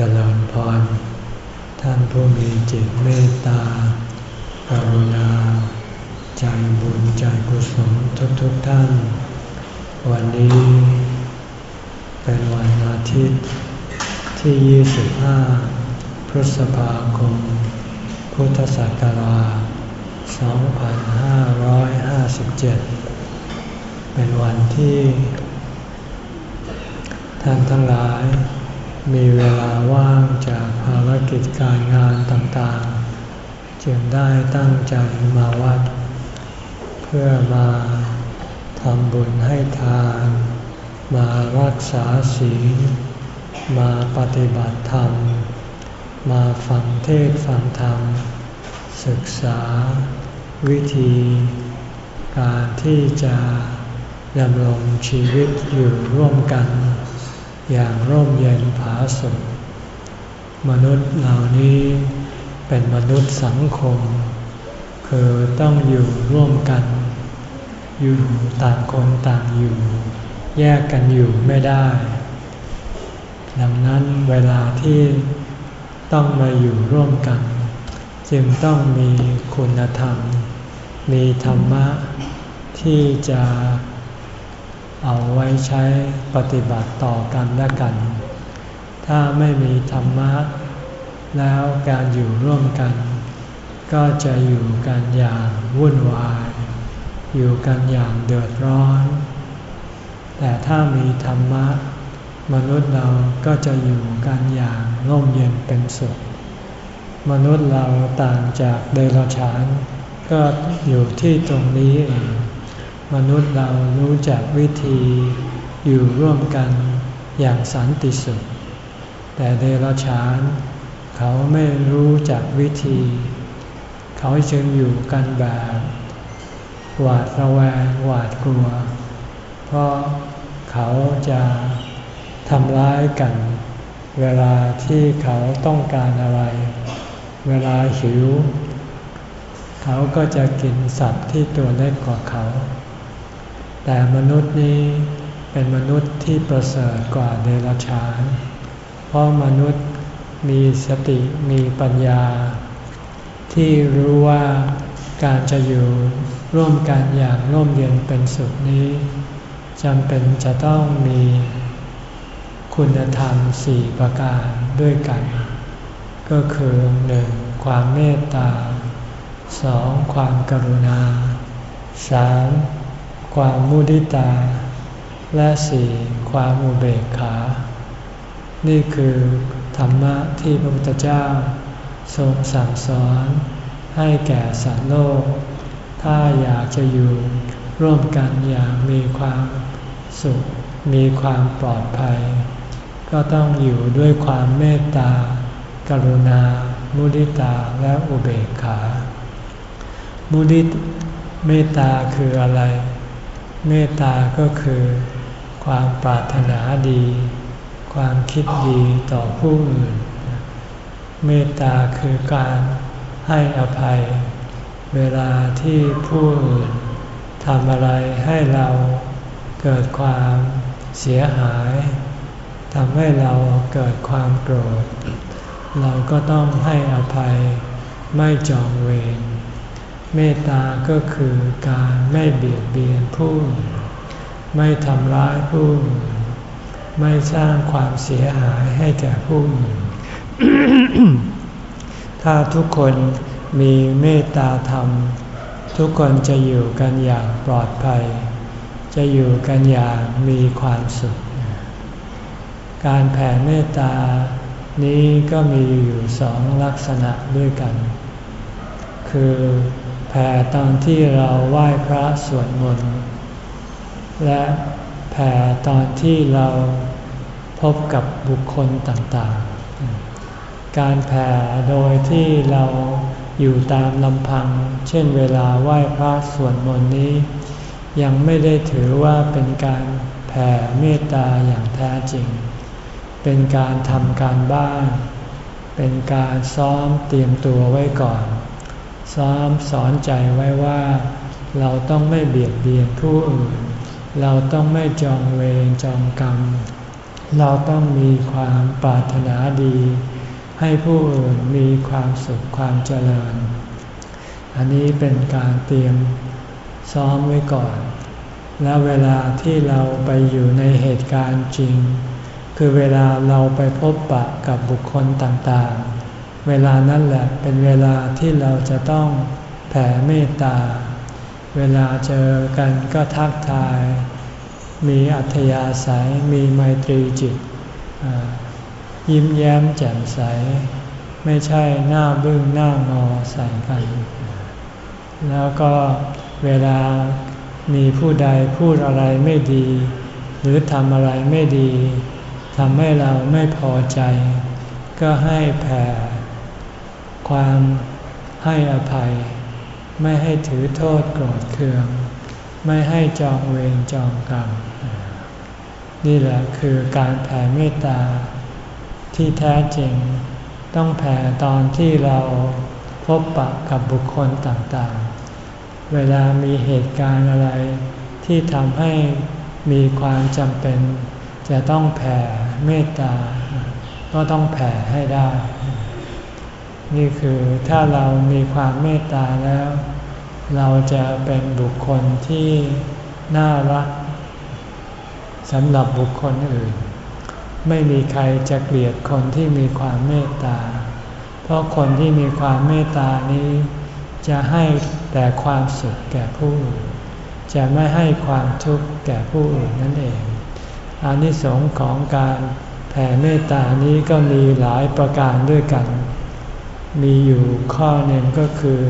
เจริญพร ท่านผู้มีจิตเมตตา กรุณา ใจบุญใจกุศลทุกๆทท่าน วันนี้ เป็นวันอาทิตย์ที่ 25 พฤษภาคม พุทธศักราช 2557 เป็นวันที่ ท่านทั้งหลาย มีเวลาว่างจากภารกิจการงานต่างๆ จึงได้ตั้งใจมาวัด เพื่อมาทำบุญให้ทาน มารักษาศีล มาปฏิบัติธรรม มาฟังเทศฟังธรรม ศึกษา วิธี การที่จะดำรงชีวิตอยู่ร่วมกัน อย่างร่มเย็นผาสุกมนุษย์เหล่านี้เป็นมนุษย์สังคม คือต้องอยู่ร่วมกัน อยู่ต่างคนต่างอยู่ แยกกันอยู่ไม่ได้ ดังนั้นเวลาที่ต้องมาอยู่ร่วมกัน จึงต้องมีคุณธรรม มีธรรมะที่จะ เอาไว้ใช้ปฏิบัติต่อกันและกัน ถ้าไม่มีธรรมะ แล้วการอยู่ร่วมกัน ก็จะอยู่กันอย่างวุ่นวาย อยู่กันอย่างเดือดร้อน แต่ถ้ามีธรรมะ มนุษย์เราก็จะอยู่กันอย่างร่มเย็นเป็นสุข มนุษย์เราต่างจากเดรัจฉาน ก็อยู่ที่ตรงนี้เอง มนุษย์เรารู้จักวิธีอยู่ร่วมกันอย่างสันติสุข แต่เดรัจฉานเขาไม่รู้จักวิธี เขาจึงอยู่กันแบบหวาดระแวงหวาดกลัว เพราะเขาจะทำร้ายกัน เวลาที่เขาต้องการอะไร เวลาหิว เขาก็จะกินสัตว์ที่ตัวเล็กกว่าเขา แต่มนุษย์นี้เป็นมนุษย์ที่ประเสริฐกว่าเดรัจฉาน เพราะมนุษย์มีสติมีปัญญา ที่รู้ว่าการจะอยู่ร่วมกันอย่างร่มเย็นเป็นสุขนี้จำเป็นจะต้องมีคุณธรรมสี่ประการด้วยกัน ก็คือหนึ่งความเมตตาสองความกรุณาสาม ความมุดิตา และสี่ความอุเบกขา นี่คือธรรมะที่พระพุทธเจ้า ทรงสั่งสอนให้แก่สัตว์โลก ถ้าอยากจะอยู่ร่วมกันอย่างมีความสุข มีความปลอดภัย ก็ต้องอยู่ด้วยความเมตตา กรุณา มุดิตา และอุเบกขา มุดิตเมตตาคืออะไร เมตตาก็คือ ความปรารถนาดี ความคิดดีต่อผู้อื่น เมตตาคือการให้อภัย เวลาที่ผู้อื่นทำอะไรให้เราเกิดความเสียหายทำให้เราเกิดความโกรธ เราก็ต้องให้อภัยไม่จองเวร เมตตาก็คือการไม่เบียดเบียนผู้ไม่ทำร้ายผู้ไม่สร้างความเสียหายให้แก่ผู้อื่นถ้าทุกคนมีเมตตาธรรม ทุกคนจะอยู่กันอย่างปลอดภัย จะอยู่กันอย่างมีความสุข การแผ่เมตตานี้ก็มีอยู่สองลักษณะด้วยกัน คือ แผ่ตอนที่เราไหว้พระสวดมนต์ และแผ่ตอนที่เราพบกับบุคคลต่างๆ การแผ่โดยที่เราอยู่ตามลำพัง เช่นเวลาไหว้พระสวดมนต์นี้ ยังไม่ได้ถือว่าเป็นการแผ่เมตตาอย่างแท้จริง เป็นการทำการบ้าน เป็นการซ้อมเตรียมตัวไว้ก่อน ซ้อมสอนใจไว้ว่า เราต้องไม่เบียดเบียนผู้อื่น เราต้องไม่จองเวรจองกรรม เราต้องมีความปรารถนาดี ให้ผู้อื่นมีความสุขความเจริญ อันนี้เป็นการเตรียมซ้อมไว้ก่อน แล้วเวลาที่เราไปอยู่ในเหตุการณ์จริง คือเวลาเราไปพบปะกับบุคคลต่างๆ เวลานั้นแหละเป็นเวลาที่เราจะต้องแผ่เมตตา เวลาเจอกันก็ทักทาย มีอัธยาศัย มีไมตรีจิต ยิ้มแย้มแจ่มใส ไม่ใช่หน้าบึ้งหน้างอใส่กัน แล้วก็เวลามีผู้ใดพูดอะไรไม่ดี หรือทำอะไรไม่ดีทำให้เราไม่พอใจ ก็ให้แผ่ ความให้อภัย ไม่ให้ถือโทษโกรธเคือง ไม่ให้จองเวรจองกรรม นี่แหละคือการแผ่เมตตา ที่แท้จริง ต้องแผ่ตอนที่เราพบปะกับบุคคลต่างๆ เวลามีเหตุการณ์อะไร ที่ทำให้มีความจำเป็น จะต้องแผ่เมตตา ก็ต้องแผ่ให้ได้ นี่คือถ้าเรามีความเมตตาแล้ว เราจะเป็นบุคคลที่น่ารักสำหรับบุคคลอื่น ไม่มีใครจะเกลียดคนที่มีความเมตตา เพราะคนที่มีความเมตตานี้ จะให้แต่ความสุขแก่ผู้อื่นจะไม่ให้ความทุกข์แก่ผู้อื่นนั่นเองอานิสงส์ของการแผ่เมตตานี้ก็มีหลายประการด้วยกัน มีอยู่ข้อหนึ่งก็คือ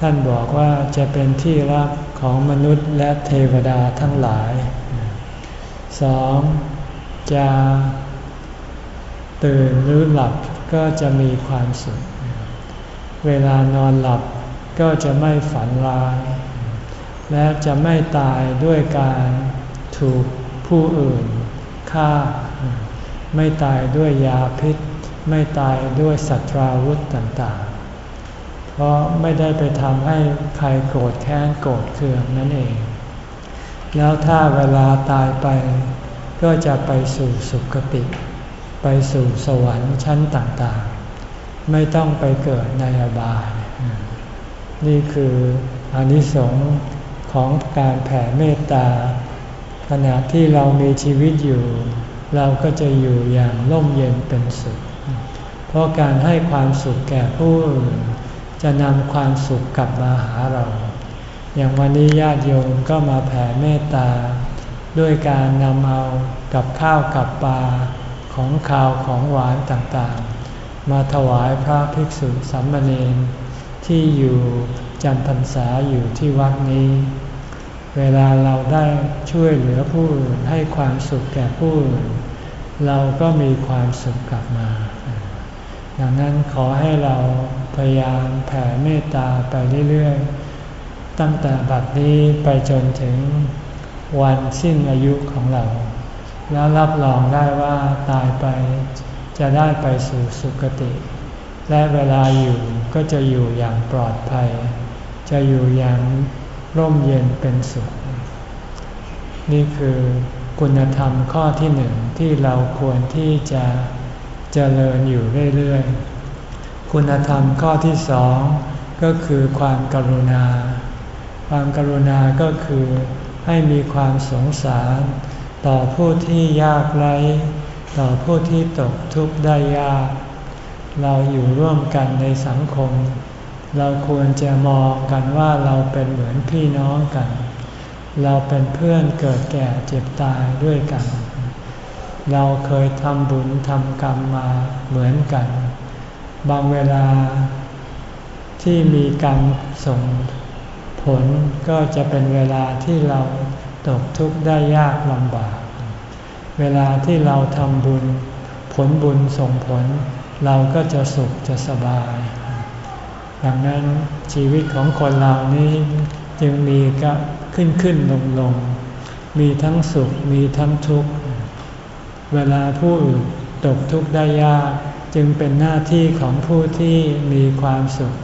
ท่านบอกว่าจะเป็นที่รักของมนุษย์และเทวดาทั้งหลายสองจะตื่นหรือหลับก็จะมีความสุข เวลานอนหลับก็จะไม่ฝันร้าย และจะไม่ตายด้วยการถูกผู้อื่นฆ่า ไม่ตายด้วยยาพิษ ไม่ตายด้วยสัตราวุธต่างๆ เพราะไม่ได้ไปทำให้ใครโกรธแค้นโกรธเคืองนั่นเอง แล้วถ้าเวลาตายไป ก็จะไปสู่สุคติ ไปสู่สวรรค์ชั้นต่างๆ ไม่ต้องไปเกิดในอบาย นี่คืออนิสงส์ของการแผ่เมตตา ขณะที่เรามีชีวิตอยู่ เราก็จะอยู่อย่างร่มเย็นเป็นสุข เพราะการให้ความสุขแก่ผู้อื่นจะนำความสุขกลับมาหาเรา อย่างวันนี้ญาติโยมก็มาแผ่เมตตา ด้วยการนำเอากับข้าวกับปลาของข้าวของหวานต่างๆ มาถวายพระภิกษุสามเณรที่อยู่จำพรรษาอยู่ที่วัดนี้ เวลาเราได้ช่วยเหลือผู้อื่นให้ความสุขแก่ผู้อื่นเราก็มีความสุขกลับมา ดังนั้นขอให้เราพยายามแผ่เมตตาไปเรื่อยๆ ตั้งแต่บัดนี้ไปจนถึงวันสิ้นอายุของเรา แล้วรับรองได้ว่าตายไปจะได้ไปสู่สุคติ และเวลาอยู่ก็จะอยู่อย่างปลอดภัย จะอยู่อย่างร่มเย็นเป็นสุข นี่คือคุณธรรมข้อที่หนึ่งที่เราควรที่จะ เจริญอยู่เรื่อยๆ คุณธรรมข้อที่สองก็คือความกรุณา ความกรุณาก็คือให้มีความสงสาร ต่อผู้ที่ยากไร้ต่อผู้ที่ตกทุกข์ได้ยาก เราอยู่ร่วมกันในสังคม เราควรจะมองกันว่าเราเป็นเหมือนพี่น้องกัน เราเป็นเพื่อนเกิดแก่เจ็บตายด้วยกัน เราเคยทำบุญทำกรรมมาเหมือนกัน บางเวลาที่มีกรรมส่งผลก็จะเป็นเวลาที่เราตกทุกข์ได้ยากลำบาก เวลาที่เราทำบุญ ผลบุญส่งผล เราก็จะสุขจะสบาย ดังนั้นชีวิตของคนเรานี้จึงมีก็ขึ้นขึ้นลงลงมีทั้งสุขมีทั้งทุกข์ เวลาผู้อื่นตกทุกข์ได้ยากจึงเป็นหน้าที่ของผู้ที่มีความสุข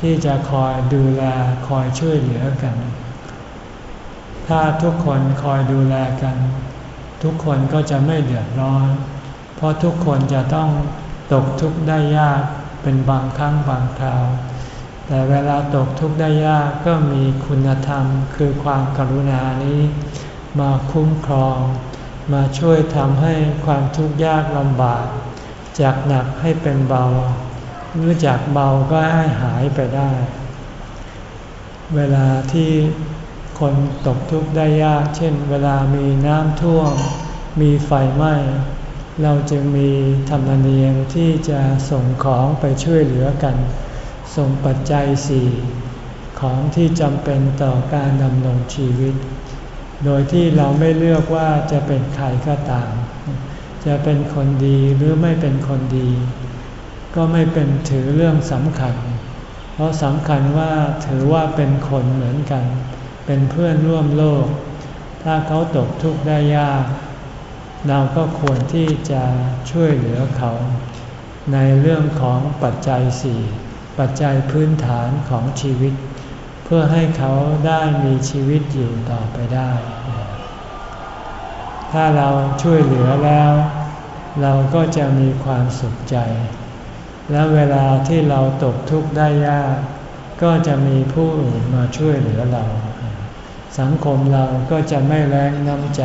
ที่จะคอยดูแลคอยช่วยเหลือกัน ถ้าทุกคนคอยดูแลกัน ทุกคนก็จะไม่เดือดร้อน เพราะทุกคนจะต้องตกทุกข์ได้ยากเป็นบางครั้งบางคราว แต่เวลาตกทุกข์ได้ยากก็มีคุณธรรมคือความกรุณานี้ มาคุ้มครอง มาช่วยทำให้ความทุกข์ยากลำบาก จากหนักให้เป็นเบา หรือจากเบาก็ให้หายไปได้ เวลาที่คนตกทุกข์ได้ยาก เช่น เวลามีน้ำท่วม มีไฟไหม้ เราจึงมีธรรมเนียมที่จะส่งของไปช่วยเหลือกัน ส่งปัจจัยสี่ของที่จำเป็นต่อการดำรงชีวิต โดยที่เราไม่เลือกว่าจะเป็นใครก็ตาม จะเป็นคนดีหรือไม่เป็นคนดี ก็ไม่เป็นถือเรื่องสำคัญ เพราะสำคัญว่าถือว่าเป็นคนเหมือนกัน เป็นเพื่อนร่วมโลก ถ้าเขาตกทุกข์ได้ยาก เราก็ควรที่จะช่วยเหลือเขา ในเรื่องของปัจจัยสี่ปัจจัยพื้นฐานของชีวิต พื่อให้เขาได้มีชีวิตอยู่ต่อไปได้ ถ้าเราช่วยเหลือแล้ว เราก็จะมีความสุขใจ และเวลาที่เราตกทุกข์ได้ยาก ก็จะมีผู้อื่นมาช่วยเหลือเรา สังคมเราก็จะไม่แรงน้ำใจ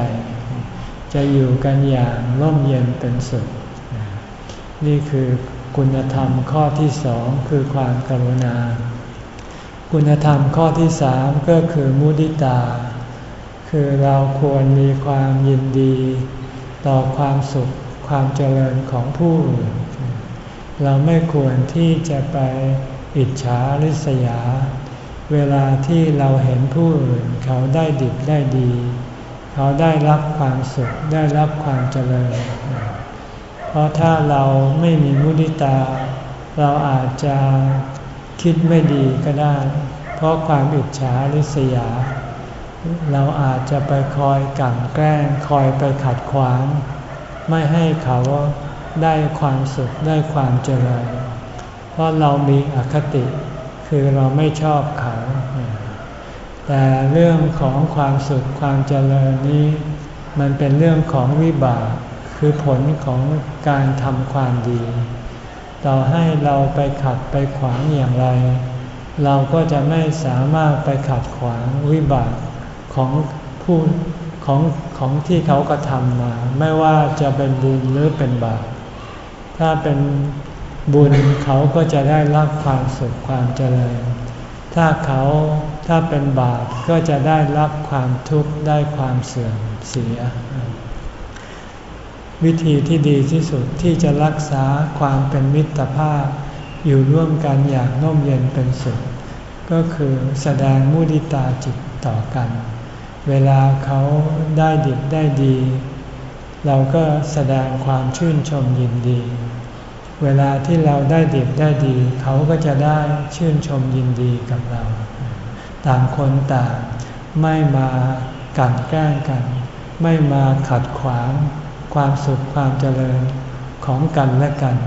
จะอยู่กันอย่างร่มเย็นเป็นสุข นี่คือคุณธรรมข้อที่สองคือความกรุณา คุณธรรมข้อที่สามก็คือมุดิตา คือเราควรมีความยินดี ต่อความสุขความเจริญของผู้อื่น เราไม่ควรที่จะไปอิจฉาริษยา เวลาที่เราเห็นผู้อื่นเขาได้ดิบได้ดี เขาได้รับความสุขได้รับความเจริญ เพราะถ้าเราไม่มีมุนิตา เราอาจจะ คิดไม่ดีก็ได้ เพราะความอิจฉาริษยา เราอาจจะไปคอยกั่นแกล้งคอยไปขัดขวาง ไม่ให้เขาได้ความสุขได้ความเจริญ เพราะเรามีอคติ คือเราไม่ชอบเขา แต่เรื่องของความสุขความเจริญนี้ มันเป็นเรื่องของวิบาก คือผลของการทำความดี ต่อให้เราไปขัดไปขวางอย่างไร เราก็จะไม่สามารถไปขัดขวางวิบากของผู้ของของที่เขากระทำมา ไม่ว่าจะเป็นบุญหรือเป็นบาปถ้าเป็นบุญเขาก็จะได้รับความสุขความเจริญ ถ้าเขาถ้าเป็นบาปก็จะได้รับความทุกข์ได้ความเสื่อมเสีย วิธีที่ดีที่สุดที่จะรักษาความเป็นมิตรภาพ อยู่ร่วมกันอย่างน่มเย็นเป็นสุข ก็คือแสดงมุดิตาจิตต่อกัน เวลาเขาได้ดีได้ดี เราก็แสดงความชื่นชมยินดี เวลาที่เราได้ดีได้ดี เขาก็จะได้ชื่นชมยินดีกับเรา ต่างคนต่างไม่มากันแกล้งกัน ไม่มาขัดขวาง ความสุขความเจริญของกันและกัน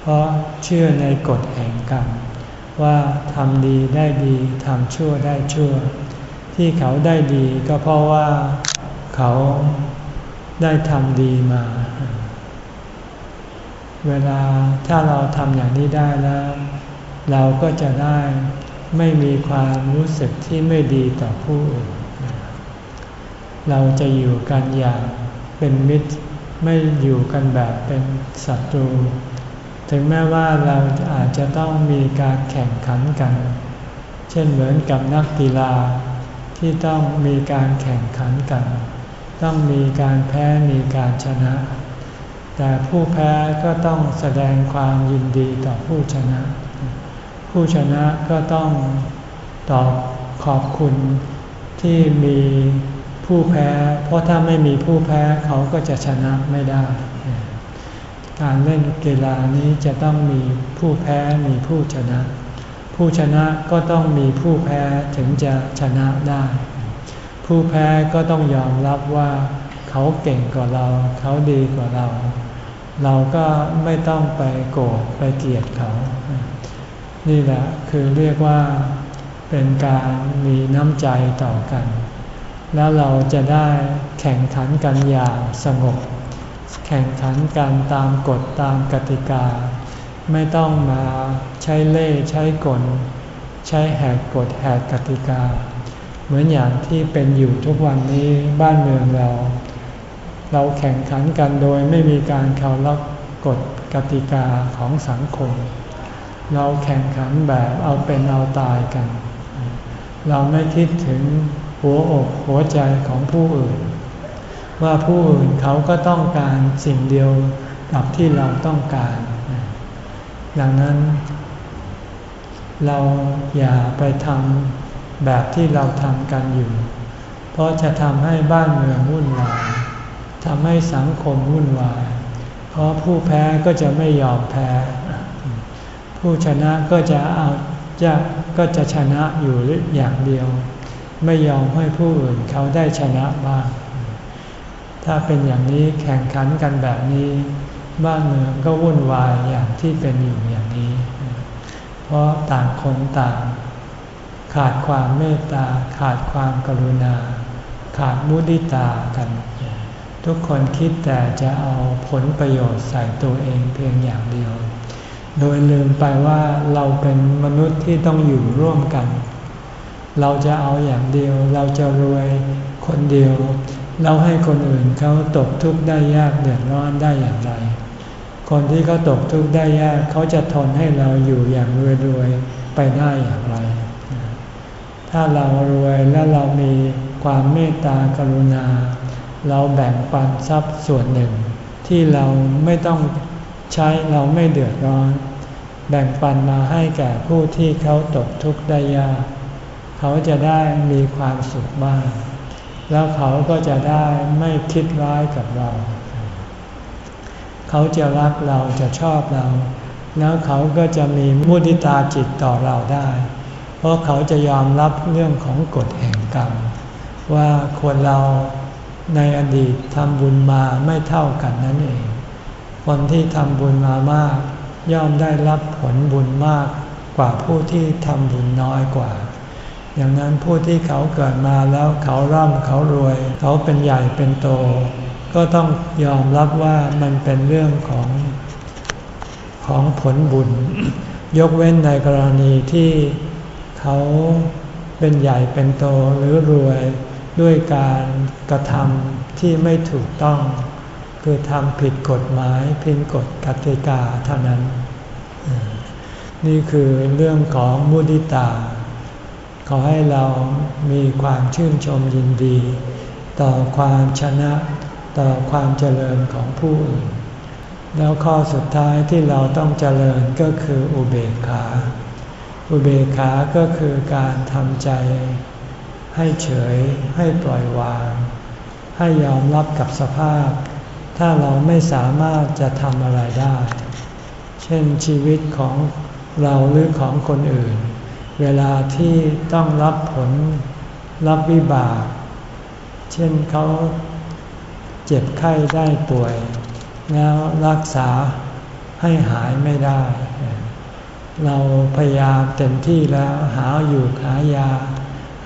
เพราะเชื่อในกฎแห่งกรรมว่าทำดีได้ดีทำชั่วได้ชั่ว ที่เขาได้ดีก็เพราะว่าเขาได้ทำดีมา เวลาถ้าเราทำอย่างนี้ได้แล้ว เราก็จะได้ไม่มีความรู้สึกที่ไม่ดีต่อผู้อื่นเราจะอยู่กันอย่าง เป็นมิตรไม่อยู่กันแบบเป็นศัตรู ถึงแม้ว่าเราอาจจะต้องมีการแข่งขันกัน เช่นเหมือนกับนักกีฬาที่ต้องมีการแข่งขันกัน ต้องมีการแพ้มีการชนะ แต่ผู้แพ้ก็ต้องแสดงความยินดีต่อผู้ชนะ ผู้ชนะก็ต้องตอบขอบคุณที่มี ผู้แพ้ เพราะถ้าไม่มีผู้แพ้เขาก็จะชนะไม่ได้ การเล่นกีฬานี้จะต้องมีผู้แพ้มีผู้ชนะ ผู้ชนะก็ต้องมีผู้แพ้ถึงจะชนะได้ ผู้แพ้ก็ต้องยอมรับว่าเขาเก่งกว่าเรา เขาดีกว่าเรา เราก็ไม่ต้องไปโกรธไปเกลียดเขา นี่แหละคือเรียกว่าเป็นการมีน้ำใจต่อกัน แล้วเราจะได้แข่งขันกันอย่างสงบ แข่งขันกันตามกฎตามกติกา ไม่ต้องมาใช้เล่ใช้กล ใช้แหกกฎแหกกติกา เหมือนอย่างที่เป็นอยู่ทุกวันนี้บ้านเมืองเรา เราแข่งขันกันโดยไม่มีการเคารพกฎกติกาของสังคม เราแข่งขันแบบเอาเป็นเอาตายกัน เราไม่คิดถึง หัวอกหัวใจของผู้อื่น ว่าผู้อื่นเขาก็ต้องการสิ่งเดียวกับที่เราต้องการ ดังนั้น เราอย่าไปทำแบบที่เราทำกันอยู่ เพราะจะทำให้บ้านเมืองวุ่นวายทำให้สังคมวุ่นวาย เพราะผู้แพ้ก็จะไม่ยอมแพ้ ผู้ชนะก็จะเอาจะก็จะชนะอยู่อย่างเดียว ไม่ยอมให้ผู้อื่นเขาได้ชนะบ้าง ถ้าเป็นอย่างนี้แข่งขันกันแบบนี้ บ้านเมืองก็วุ่นวายอย่างที่เป็นอยู่อย่างนี้ เพราะต่างคนต่าง ขาดความเมตตา ขาดความกรุณา ขาดมุติตากัน ทุกคนคิดแต่จะเอาผลประโยชน์ใส่ตัวเองเพียงอย่างเดียว โดยลืมไปว่าเราเป็นมนุษย์ที่ต้องอยู่ร่วมกัน เราจะเอาอย่างเดียว เราจะรวยคนเดียว เราให้คนอื่นเขาตกทุกข์ได้ยากเดือดร้อนได้อย่างไร คนที่เขาตกทุกข์ได้ยากเขาจะทนให้เราอยู่อย่างรวยๆไปได้อย่างไร ถ้าเรารวยและเรามีความเมตตากรุณา เราแบ่งปันทรัพย์ส่วนหนึ่ง ที่เราไม่ต้องใช้เราไม่เดือดร้อน แบ่งปันมาให้แก่ผู้ที่เขาตกทุกข์ได้ยาก เขาจะได้มีความสุขบ้างแล้วเขาก็จะได้ไม่คิดร้ายกับเรา เขาจะรักเราจะชอบเรา แล้วเขาก็จะมีมุติตาจิตต่อเราได้ เพราะเขาจะยอมรับเรื่องของกฎแห่งกรรม ว่าคนเราในอดีตทำบุญมาไม่เท่ากันนั่นเอง คนที่ทำบุญมามาก ย่อมได้รับผลบุญมากกว่าผู้ที่ทำบุญน้อยกว่า อย่างนั้นผู้ที่เขาเกิดมาแล้วเขาร่ำเขารวย เขาเป็นใหญ่เป็นโต ก็ต้องยอมรับว่ามันเป็นเรื่องของของผลบุญ ยกเว้นในกรณีที่เขาเป็นใหญ่เป็นโตหรือรวยด้วยการกระทำที่ไม่ถูกต้อง คือทำผิดกฎหมายผิดกฎกติกาเท่านั้น นี่คือเรื่องของมุดิตา ขอให้เรามีความชื่นชมยินดี ต่อความชนะต่อความเจริญของผู้อื่น แล้วข้อสุดท้ายที่เราต้องเจริญก็คืออุเบกขา อุเบกขาก็คือการทำใจ ให้เฉยให้ปล่อยวาง ให้ยอมรับกับสภาพ ถ้าเราไม่สามารถจะทำอะไรได้ เช่นชีวิตของเราหรือของคนอื่น เวลาที่ต้องรับผลรับวิบาก เช่นเขาเจ็บไข้ได้ป่วย แล้วรักษาให้หายไม่ได้ เราพยายามเต็มที่แล้วหาอยู่หายา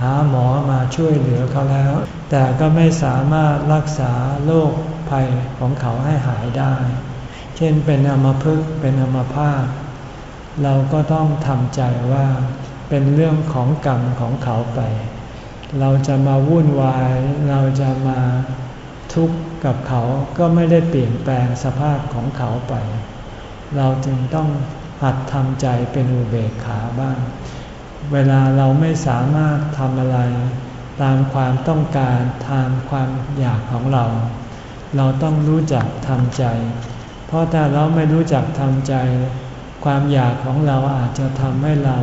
หาหมอมาช่วยเหลือเขาแล้ว แต่ก็ไม่สามารถรักษาโรคภัยของเขาให้หายได้ เช่นเป็นอมพึกเป็นอมพาตเราก็ต้องทำใจว่า เป็นเรื่องของกรรมของเขาไป เราจะมาวุ่นวาย เราจะมาทุกข์กับเขาก็ไม่ได้เปลี่ยนแปลงสภาพของเขาไป เราจึงต้องหัดทำใจเป็นอุเบกขาบ้าง เวลาเราไม่สามารถทำอะไร ตามความต้องการตามความอยากของเรา เราต้องรู้จักทำใจ เพราะถ้าเราไม่รู้จักทำใจ ความอยากของเราอาจจะทำให้เรา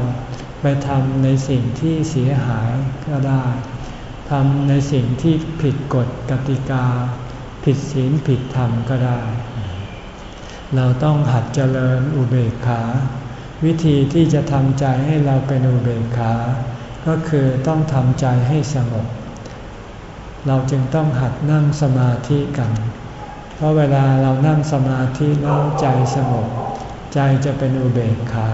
ไปทำในสิ่งที่เสียหายก็ได้ทำในสิ่งที่ผิดกฎกติกา ผิดศีลผิดธรรมก็ได้ เราต้องหัดเจริญอุเบกขา วิธีที่จะทำใจให้เราเป็นอุเบกขา ก็คือต้องทำใจให้สงบ เราจึงต้องหัดนั่งสมาธิกัน เพราะเวลาเรานั่งสมาธิแล้วใจสงบ ใจจะเป็นอุเบกขา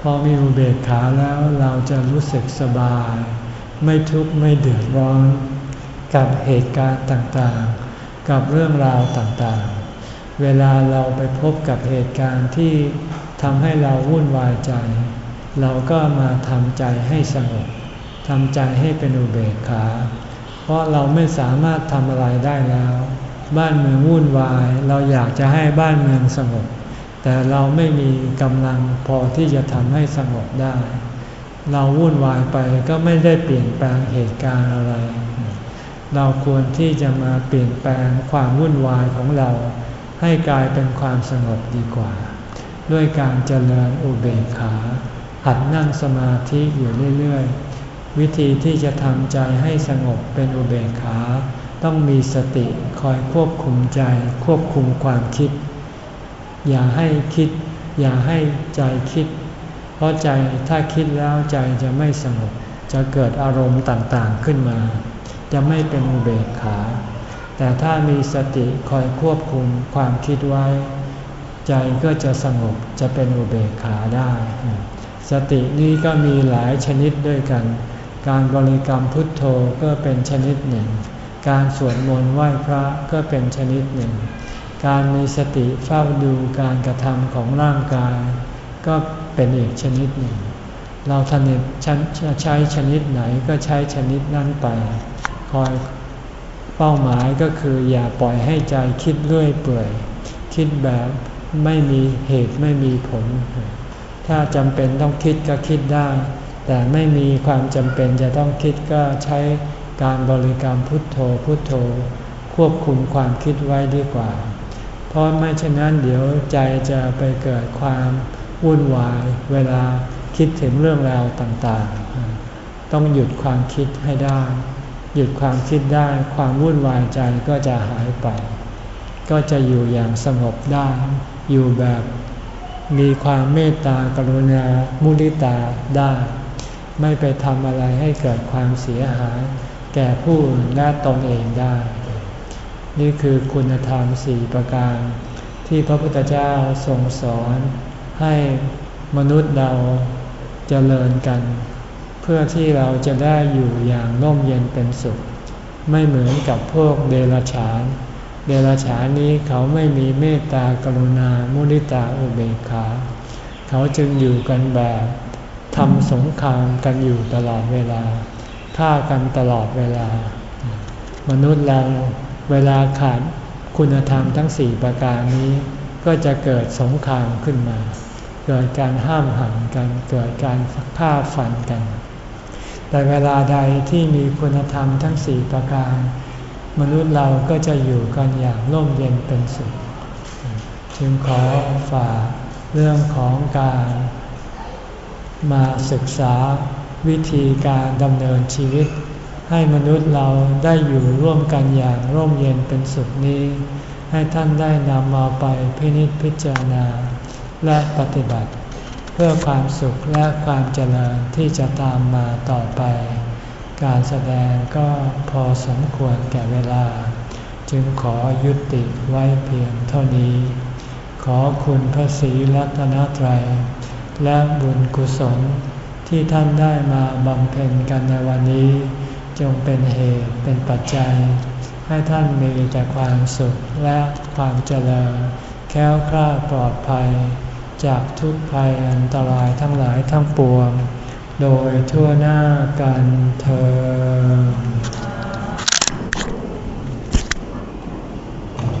พอมีอุเบกขาแล้วเราจะรู้สึกสบาย ไม่ทุกข์ไม่เดือดร้อน กับเหตุการณ์ต่างๆ กับเรื่องราวต่างๆ เวลาเราไปพบกับเหตุการณ์ที่ทำให้เราวุ่นวายใจ เราก็มาทำใจให้สงบทำใจให้เป็นอุเบกขา เพราะเราไม่สามารถทำอะไรได้แล้ว บ้านเมืองวุ่นวาย เราอยากจะให้บ้านเมืองสงบ แต่เราไม่มีกำลังพอที่จะทำให้สงบได้ เราวุ่นวายไปก็ไม่ได้เปลี่ยนแปลงเหตุการณ์อะไร เราควรที่จะมาเปลี่ยนแปลงความวุ่นวายของเรา ให้กลายเป็นความสงบดีกว่า ด้วยการเจริญอุเบกขา หัดนั่งสมาธิอยู่เรื่อยๆ วิธีที่จะทำใจให้สงบเป็นอุเบกขา ต้องมีสติคอยควบคุมใจควบคุมความคิด อย่าให้คิด อย่าให้ใจคิด เพราะใจถ้าคิดแล้วใจจะไม่สงบ จะเกิดอารมณ์ต่างๆขึ้นมา จะไม่เป็นอุเบกขา แต่ถ้ามีสติคอยควบคุมความคิดไว้ ใจก็จะสงบจะเป็นอุเบกขาได้ สตินี้ก็มีหลายชนิดด้วยกัน การบริกรรมพุทโธก็เป็นชนิดหนึ่ง การสวดมนต์ไหว้พระก็เป็นชนิดหนึ่ง การมีสติเฝ้าดูการกระทำของร่างกาย ก็เป็นอีกชนิดหนึ่ง เราถนัดใช้ชนิดไหนก็ใช้ชนิดนั้นไป คอยเป้าหมายก็คืออย่าปล่อยให้ใจคิดเรื่อยเปื่อย คิดแบบไม่มีเหตุไม่มีผล ถ้าจำเป็นต้องคิดก็คิดได้ แต่ไม่มีความจำเป็นจะต้องคิดก็ใช้การบริกรรมพุทโธพุทโธ ควบคุมความคิดไว้ดีกว่า เพราะไม่เช่นนั้นเดี๋ยวใจจะไปเกิดความวุ่นวายเวลาคิดถึงเรื่องราวต่างๆ ต้องหยุดความคิดให้ได้ หยุดความคิดได้ความวุ่นวายใจก็จะหายไป ก็จะอยู่อย่างสงบได้อยู่แบบมีความเมตตากรุณามุทิตาได้ ไม่ไปทำอะไรให้เกิดความเสียหาย แก่ผู้อื่นและตนเองได้ นี่คือคุณธรรมสี่ประการ ที่พระพุทธเจ้าทรงสอนให้มนุษย์เราจเจริญกัน เพื่อที่เราจะได้อยู่อย่างน่มเย็นเป็นสุข ไม่เหมือนกับพวกเดรัจฉาน เดรัจฉานนี้เขาไม่มีเมตตากรุณามุนิตาอุเบกขา เขาจึงอยู่กันแบบทำสงครามกันอยู่ตลอดเวลาฆ่ากันตลอดเวลา มนุษย์เรา เวลาขาดคุณธรรมทั้งสี่ประการนี้ ก็จะเกิดสงครามขึ้นมา เกิดการห้ามหันกัน เกิดการฆ่าฟันกัน แต่เวลาใดที่มีคุณธรรมทั้งสี่ประการ มนุษย์เราก็จะอยู่กันอย่างร่มเย็นเป็นสุข จึงขอฝากเรื่องของการมาศึกษาวิธีการดำเนินชีวิต ให้มนุษย์เราได้อยู่ร่วมกันอย่างร่มเย็นเป็นสุขนี้ ให้ท่านได้นำมาไปพินิจพิจารณา และปฏิบัติ เพื่อความสุขและความเจริญที่จะตามมาต่อไป การแสดงก็พอสมควรแก่เวลา จึงขอยุติไว้เพียงเท่านี้ ขอคุณพระศรีรัตนตรัย และบุญกุศลที่ท่านได้มาบำเพ็ญกันในวันนี้ จงเป็นเหตุเป็นปัจจัย ให้ท่านมีแต่ความสุขและความเจริญ แค้วคลาดปลอดภัย จากทุกภัยอันตรายทั้งหลายทั้งปวง โดยทั่วหน้ากันเธอ